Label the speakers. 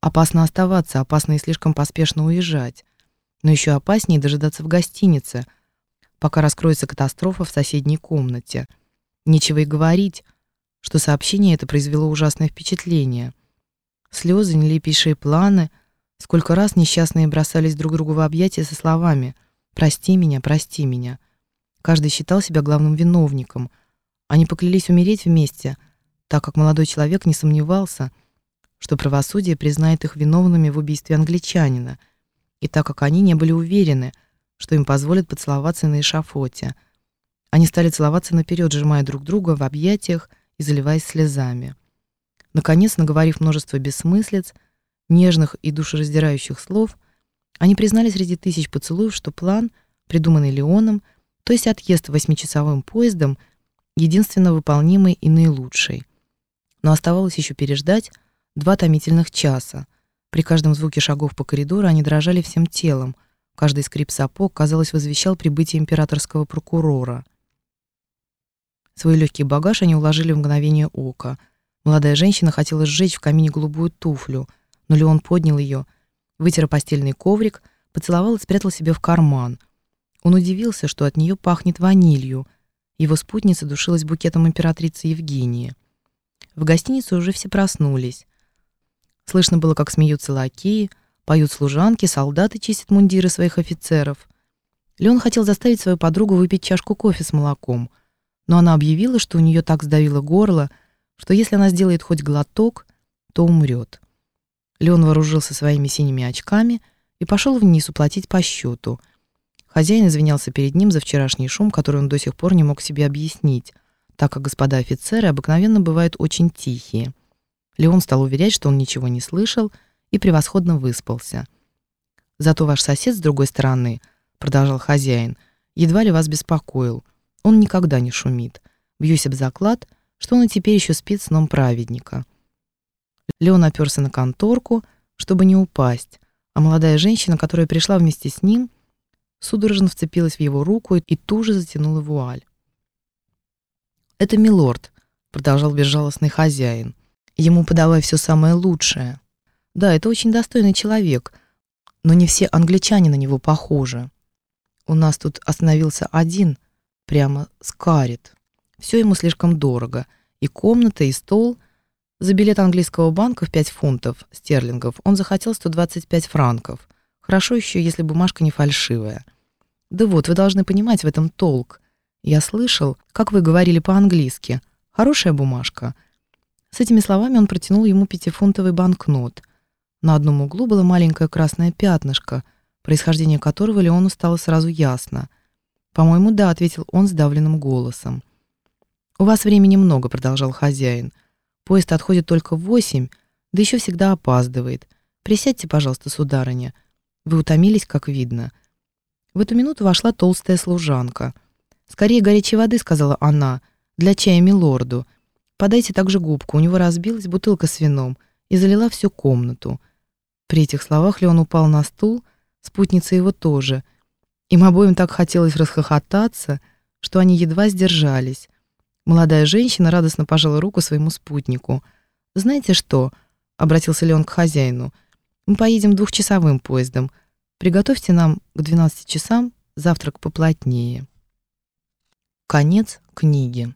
Speaker 1: Опасно оставаться, опасно и слишком поспешно уезжать. Но еще опаснее дожидаться в гостинице, пока раскроется катастрофа в соседней комнате. Нечего и говорить, что сообщение это произвело ужасное впечатление. Слезы, нелепейшие планы, сколько раз несчастные бросались друг другу в объятия со словами «Прости меня, прости меня». Каждый считал себя главным виновником. Они поклялись умереть вместе, так как молодой человек не сомневался, что правосудие признает их виновными в убийстве англичанина, и так как они не были уверены, что им позволят поцеловаться на эшафоте. Они стали целоваться наперед, сжимая друг друга в объятиях и заливаясь слезами. Наконец, наговорив множество бессмыслиц, нежных и душераздирающих слов, они признали среди тысяч поцелуев, что план, придуманный Леоном, то есть отъезд восьмичасовым поездом, единственно выполнимый и наилучший. Но оставалось еще переждать два томительных часа. При каждом звуке шагов по коридору они дрожали всем телом. Каждый скрип сапог, казалось, возвещал прибытие императорского прокурора. Свой легкий багаж они уложили в мгновение ока. Молодая женщина хотела сжечь в камине голубую туфлю, но Леон поднял ее, вытер постельный коврик, поцеловал и спрятал себе в карман — он удивился, что от нее пахнет ванилью. Его спутница душилась букетом императрицы Евгении. В гостинице уже все проснулись. Слышно было, как смеются лакеи, поют служанки, солдаты чистят мундиры своих офицеров. Леон хотел заставить свою подругу выпить чашку кофе с молоком, но она объявила, что у нее так сдавило горло, что если она сделает хоть глоток, то умрет. Леон вооружился своими синими очками и пошел вниз уплатить по счету — Хозяин извинялся перед ним за вчерашний шум, который он до сих пор не мог себе объяснить, так как господа офицеры обыкновенно бывают очень тихие. Леон стал уверять, что он ничего не слышал и превосходно выспался. «Зато ваш сосед с другой стороны», — продолжал хозяин, — «едва ли вас беспокоил. Он никогда не шумит. Бьюсь об заклад, что он и теперь еще спит сном праведника». Леон оперся на конторку, чтобы не упасть, а молодая женщина, которая пришла вместе с ним, — судорожно вцепилась в его руку и туже затянула вуаль. «Это милорд», — продолжал безжалостный хозяин. «Ему подавай все самое лучшее. Да, это очень достойный человек, но не все англичане на него похожи. У нас тут остановился один, прямо скарит. Все ему слишком дорого. И комната, и стол. За билет английского банка в 5 фунтов стерлингов он захотел 125 франков. Хорошо еще, если бумажка не фальшивая. Да вот, вы должны понимать в этом толк. Я слышал, как вы говорили по-английски. Хорошая бумажка. С этими словами он протянул ему пятифунтовый банкнот. На одном углу было маленькое красное пятнышко, происхождение которого Леону стало сразу ясно. «По-моему, да», — ответил он сдавленным голосом. «У вас времени много», — продолжал хозяин. «Поезд отходит только в восемь, да еще всегда опаздывает. Присядьте, пожалуйста, сударыня. Вы утомились, как видно. В эту минуту вошла толстая служанка. «Скорее горячей воды», — сказала она, — «для чая милорду. Подайте также губку, у него разбилась бутылка с вином и залила всю комнату». При этих словах Леон упал на стул, спутница его тоже. Им обоим так хотелось расхохотаться, что они едва сдержались. Молодая женщина радостно пожала руку своему спутнику. «Знаете что?» — обратился Леон к хозяину — мы поедем двухчасовым поездом. Приготовьте нам к 12 часам завтрак поплотнее. Конец книги.